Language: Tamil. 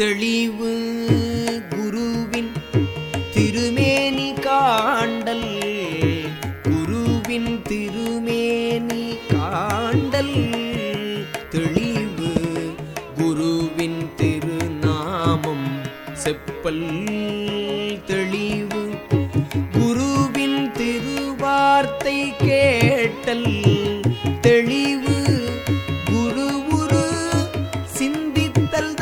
தெளிவு குருவின் திருமேனி காண்டல். குருவின் திருமேனி காண்டல். தெளிவு குருவின் திருநாமம் செப்பல். தெளிவு குருவின் திருவார்த்தை கேட்டல். தெளிவு குருவுரு சிந்தித்தல்